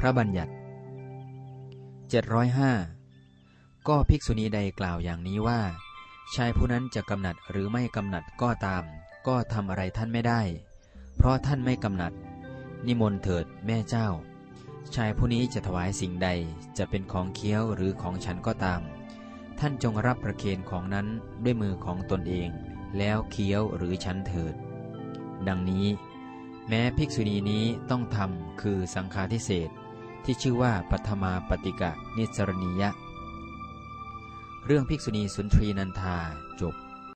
พระบัญญัติ 705 ก็ภิกษุณีใดกล่าวอย่างนี้ว่า ชายผู้นั้นจะกำหนัดหรือไม่กำหนัดก็ตาม ก็ทำอะไรท่านไม่ได้ เพราะท่านไม่กำหนัด นิมนต์เถิดแม่เจ้า ชายผู้นี้จะถวายสิ่งใดจะเป็นของเคี้ยวหรือของฉันก็ตาม ท่านจงรับประเคนของนั้นด้วยมือของตนเอง แล้วเคี้ยวหรือฉันเถิด ดังนี้แม้ภิกษุณีนี้ต้องทำคือสังฆาทิเศษ ที่ชื่อว่าปัทมาปฏิกะนิสรณียะ เรื่องภิกษุณีสุนทรีนันทาจบ